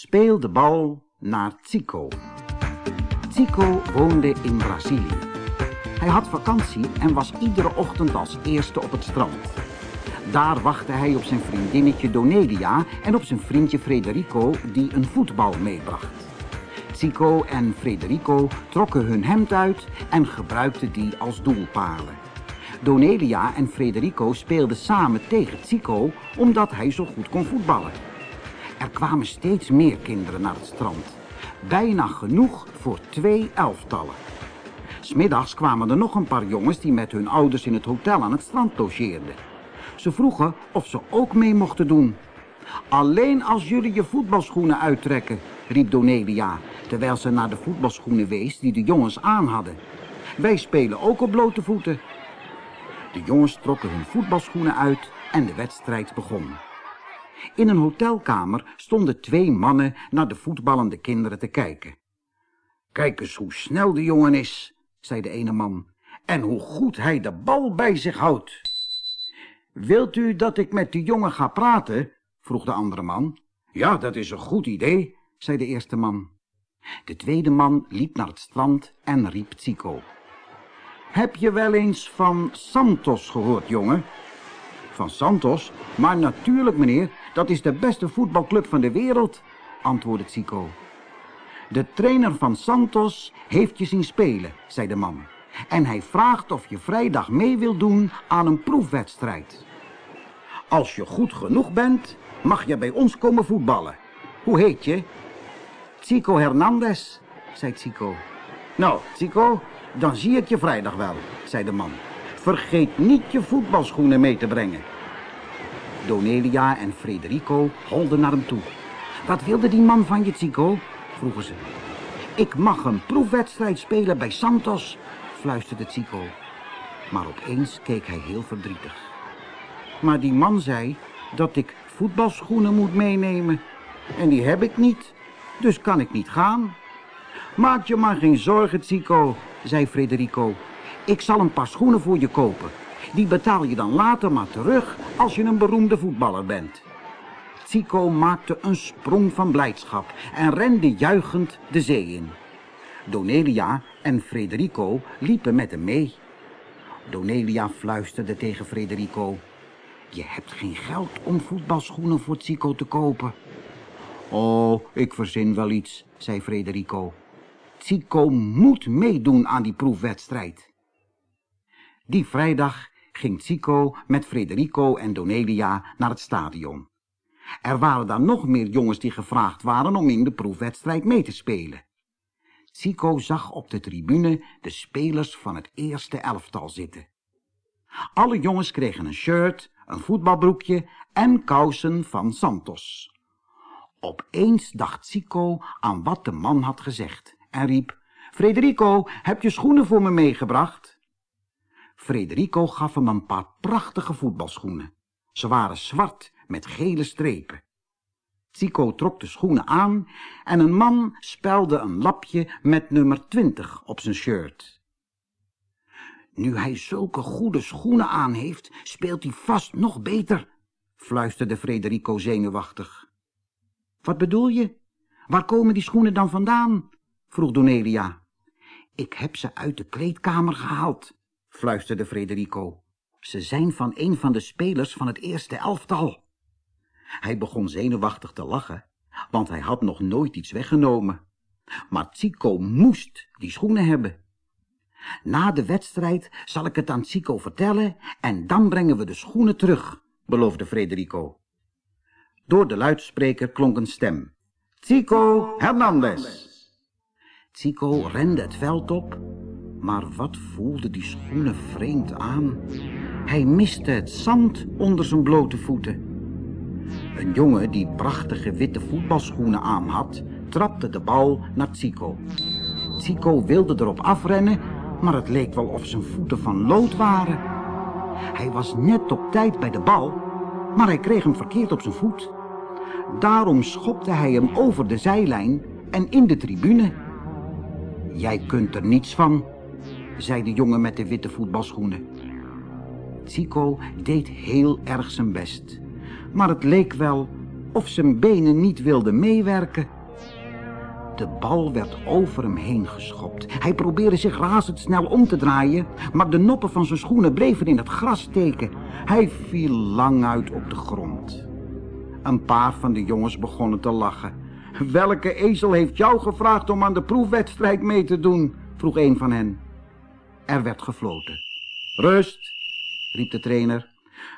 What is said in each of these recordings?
Speel de bal naar Zico. Zico woonde in Brazilië. Hij had vakantie en was iedere ochtend als eerste op het strand. Daar wachtte hij op zijn vriendinnetje Donelia en op zijn vriendje Frederico die een voetbal meebracht. Zico en Frederico trokken hun hemd uit en gebruikten die als doelpalen. Donelia en Frederico speelden samen tegen Zico omdat hij zo goed kon voetballen. Er kwamen steeds meer kinderen naar het strand. Bijna genoeg voor twee elftallen. Smiddags kwamen er nog een paar jongens die met hun ouders in het hotel aan het strand logeerden. Ze vroegen of ze ook mee mochten doen. Alleen als jullie je voetbalschoenen uittrekken, riep Donelia, terwijl ze naar de voetbalschoenen wees die de jongens aan hadden. Wij spelen ook op blote voeten. De jongens trokken hun voetbalschoenen uit en de wedstrijd begon. In een hotelkamer stonden twee mannen naar de voetballende kinderen te kijken. Kijk eens hoe snel de jongen is, zei de ene man, en hoe goed hij de bal bij zich houdt. Wilt u dat ik met die jongen ga praten? vroeg de andere man. Ja, dat is een goed idee, zei de eerste man. De tweede man liep naar het strand en riep Zico. Heb je wel eens van Santos gehoord, jongen? Van Santos? Maar natuurlijk, meneer, dat is de beste voetbalclub van de wereld, antwoordde Zico. De trainer van Santos heeft je zien spelen, zei de man. En hij vraagt of je vrijdag mee wilt doen aan een proefwedstrijd. Als je goed genoeg bent, mag je bij ons komen voetballen. Hoe heet je? Zico Hernandez, zei Zico. Nou, Zico, dan zie ik je vrijdag wel, zei de man. Vergeet niet je voetbalschoenen mee te brengen. Donelia en Frederico holden naar hem toe. Wat wilde die man van je, Zico? vroegen ze. Ik mag een proefwedstrijd spelen bij Santos, fluisterde Zico. Maar opeens keek hij heel verdrietig. Maar die man zei dat ik voetbalschoenen moet meenemen. En die heb ik niet, dus kan ik niet gaan. Maak je maar geen zorgen, Zico, zei Frederico. Ik zal een paar schoenen voor je kopen. Die betaal je dan later maar terug als je een beroemde voetballer bent. Zico maakte een sprong van blijdschap en rende juichend de zee in. Donelia en Frederico liepen met hem mee. Donelia fluisterde tegen Frederico. Je hebt geen geld om voetbalschoenen voor Zico te kopen. Oh, ik verzin wel iets, zei Frederico. Zico moet meedoen aan die proefwedstrijd. Die vrijdag ging Zico met Frederico en Donelia naar het stadion. Er waren daar nog meer jongens die gevraagd waren om in de proefwedstrijd mee te spelen. Zico zag op de tribune de spelers van het eerste elftal zitten. Alle jongens kregen een shirt, een voetbalbroekje en kousen van Santos. Opeens dacht Zico aan wat de man had gezegd en riep, Frederico, heb je schoenen voor me meegebracht? Frederico gaf hem een paar prachtige voetbalschoenen. Ze waren zwart met gele strepen. Zico trok de schoenen aan en een man spelde een lapje met nummer 20 op zijn shirt. Nu hij zulke goede schoenen aan heeft, speelt hij vast nog beter, fluisterde Frederico zenuwachtig. Wat bedoel je? Waar komen die schoenen dan vandaan? vroeg Donelia. Ik heb ze uit de kleedkamer gehaald, fluisterde Frederico. Ze zijn van een van de spelers van het eerste elftal. Hij begon zenuwachtig te lachen, want hij had nog nooit iets weggenomen. Maar Zico moest die schoenen hebben. Na de wedstrijd zal ik het aan Zico vertellen en dan brengen we de schoenen terug, beloofde Frederico. Door de luidspreker klonk een stem. Zico Hernandez. Zico rende het veld op, maar wat voelde die schoenen vreemd aan. Hij miste het zand onder zijn blote voeten. Een jongen die prachtige witte voetbalschoenen aan had, trapte de bal naar Zico. Zico wilde erop afrennen, maar het leek wel of zijn voeten van lood waren. Hij was net op tijd bij de bal, maar hij kreeg hem verkeerd op zijn voet. Daarom schopte hij hem over de zijlijn en in de tribune. Jij kunt er niets van, zei de jongen met de witte voetbalschoenen. Zico deed heel erg zijn best, maar het leek wel of zijn benen niet wilden meewerken. De bal werd over hem heen geschopt. Hij probeerde zich razendsnel om te draaien, maar de noppen van zijn schoenen bleven in het gras steken. Hij viel lang uit op de grond. Een paar van de jongens begonnen te lachen. Welke ezel heeft jou gevraagd om aan de proefwedstrijd mee te doen? vroeg een van hen. Er werd gefloten. Rust, riep de trainer.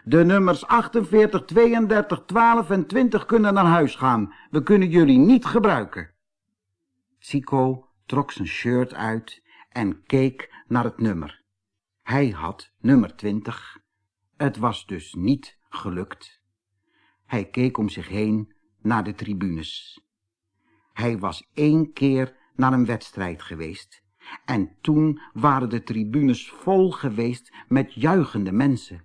De nummers 48, 32, 12 en 20 kunnen naar huis gaan. We kunnen jullie niet gebruiken. Zico trok zijn shirt uit en keek naar het nummer. Hij had nummer 20. Het was dus niet gelukt. Hij keek om zich heen naar de tribunes. Hij was één keer naar een wedstrijd geweest en toen waren de tribunes vol geweest met juichende mensen.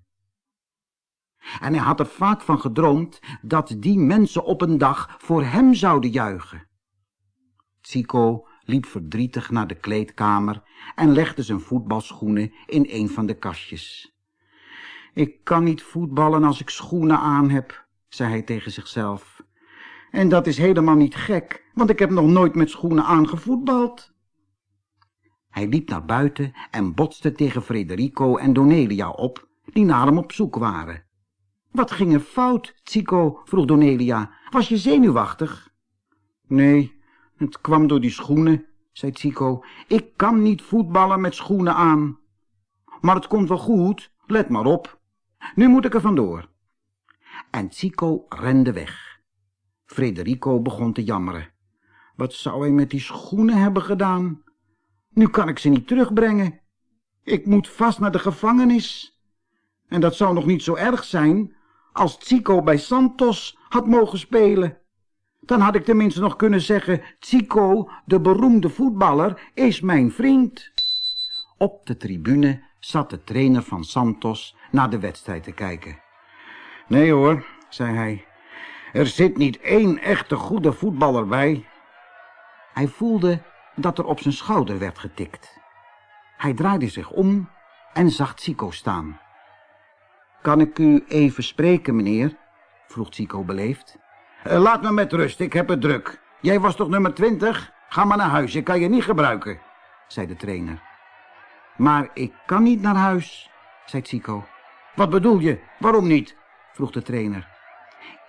En hij had er vaak van gedroomd dat die mensen op een dag voor hem zouden juichen. Zico liep verdrietig naar de kleedkamer en legde zijn voetbalschoenen in een van de kastjes. Ik kan niet voetballen als ik schoenen aan heb, zei hij tegen zichzelf. En dat is helemaal niet gek, want ik heb nog nooit met schoenen aangevoetbald. Hij liep naar buiten en botste tegen Frederico en Donelia op, die naar hem op zoek waren. Wat ging er fout, Zico? vroeg Donelia. Was je zenuwachtig? Nee, het kwam door die schoenen, zei Zico. Ik kan niet voetballen met schoenen aan. Maar het komt wel goed, let maar op. Nu moet ik er vandoor. En Zico rende weg. Frederico begon te jammeren. Wat zou hij met die schoenen hebben gedaan? Nu kan ik ze niet terugbrengen. Ik moet vast naar de gevangenis. En dat zou nog niet zo erg zijn als Zico bij Santos had mogen spelen. Dan had ik tenminste nog kunnen zeggen, Zico, de beroemde voetballer, is mijn vriend. Op de tribune zat de trainer van Santos naar de wedstrijd te kijken. Nee hoor, zei hij, er zit niet één echte goede voetballer bij. Hij voelde dat er op zijn schouder werd getikt. Hij draaide zich om en zag Zico staan. Kan ik u even spreken, meneer? vroeg Zico beleefd. Uh, laat me met rust, ik heb het druk. Jij was toch nummer twintig? Ga maar naar huis, ik kan je niet gebruiken, zei de trainer. Maar ik kan niet naar huis, zei Zico. Wat bedoel je? Waarom niet? vroeg de trainer.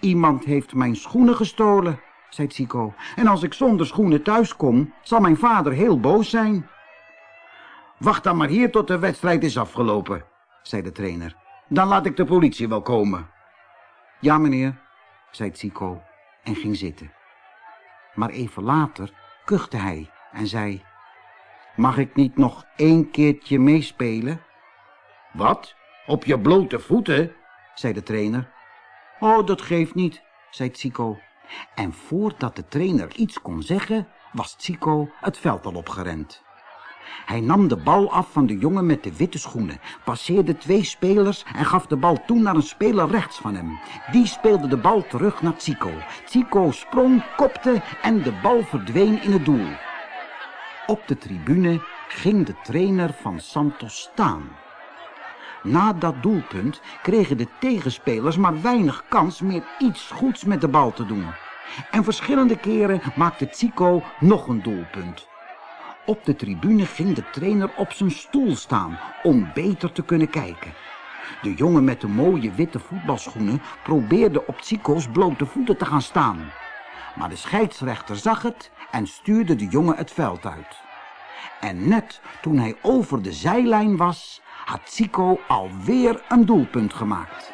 Iemand heeft mijn schoenen gestolen, zei Zico. En als ik zonder schoenen thuis kom, zal mijn vader heel boos zijn. Wacht dan maar hier tot de wedstrijd is afgelopen, zei de trainer. Dan laat ik de politie wel komen. Ja, meneer, zei Zico en ging zitten. Maar even later kuchte hij en zei... Mag ik niet nog één keertje meespelen? Wat? Op je blote voeten? zei de trainer. Oh, dat geeft niet, zei Zico. En voordat de trainer iets kon zeggen, was Zico het veld al opgerend. Hij nam de bal af van de jongen met de witte schoenen, passeerde twee spelers en gaf de bal toe naar een speler rechts van hem. Die speelde de bal terug naar Zico. Zico sprong, kopte en de bal verdween in het doel. Op de tribune ging de trainer van Santos staan. Na dat doelpunt kregen de tegenspelers maar weinig kans meer iets goeds met de bal te doen. En verschillende keren maakte Zico nog een doelpunt. Op de tribune ging de trainer op zijn stoel staan om beter te kunnen kijken. De jongen met de mooie witte voetbalschoenen probeerde op Zico's blote voeten te gaan staan. Maar de scheidsrechter zag het en stuurde de jongen het veld uit. En net toen hij over de zijlijn was, had Zico alweer een doelpunt gemaakt.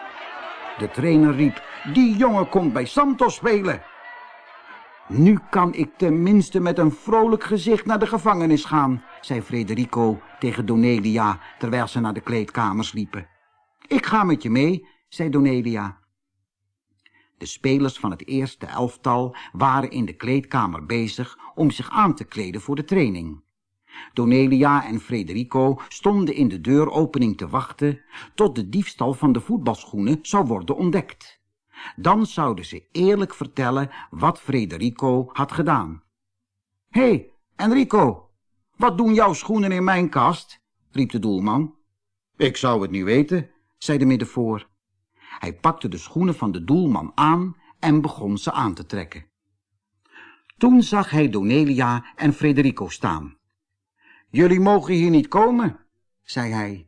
De trainer riep, die jongen komt bij Santos spelen. Nu kan ik tenminste met een vrolijk gezicht naar de gevangenis gaan, zei Frederico tegen Donelia, terwijl ze naar de kleedkamers liepen. Ik ga met je mee, zei Donelia. De spelers van het eerste elftal waren in de kleedkamer bezig om zich aan te kleden voor de training. Donelia en Frederico stonden in de deuropening te wachten tot de diefstal van de voetbalschoenen zou worden ontdekt. Dan zouden ze eerlijk vertellen wat Frederico had gedaan. Hé, hey, Enrico, wat doen jouw schoenen in mijn kast? riep de doelman. Ik zou het niet weten, zei de middenvoor. Hij pakte de schoenen van de doelman aan en begon ze aan te trekken. Toen zag hij Donelia en Frederico staan. Jullie mogen hier niet komen, zei hij.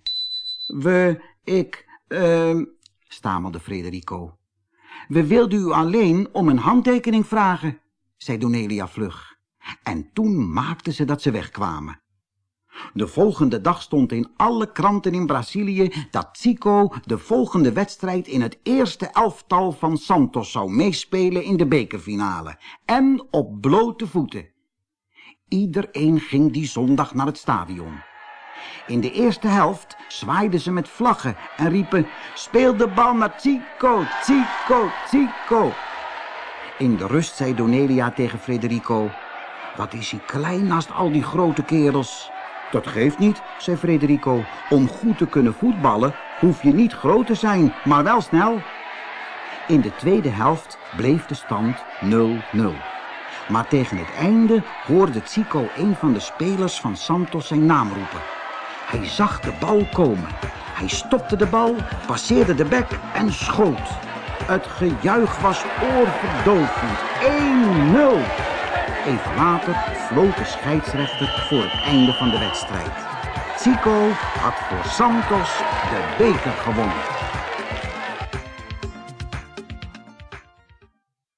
We, ik, eh, stamelde Frederico. We wilden u alleen om een handtekening vragen, zei Donelia vlug. En toen maakten ze dat ze wegkwamen. De volgende dag stond in alle kranten in Brazilië dat Zico de volgende wedstrijd in het eerste elftal van Santos zou meespelen in de bekerfinale. En op blote voeten. Iedereen ging die zondag naar het stadion. In de eerste helft zwaaiden ze met vlaggen en riepen... Speel de bal naar Zico, Zico, Zico. In de rust zei Donelia tegen Frederico... Wat is hij klein naast al die grote kerels... Dat geeft niet, zei Frederico. Om goed te kunnen voetballen hoef je niet groot te zijn, maar wel snel. In de tweede helft bleef de stand 0-0. Maar tegen het einde hoorde Zico een van de spelers van Santos zijn naam roepen. Hij zag de bal komen. Hij stopte de bal, passeerde de bek en schoot. Het gejuich was oorverdovend. 1-0. Even later floot de scheidsrechter voor het einde van de wedstrijd. Zico had voor Santos de beker gewonnen.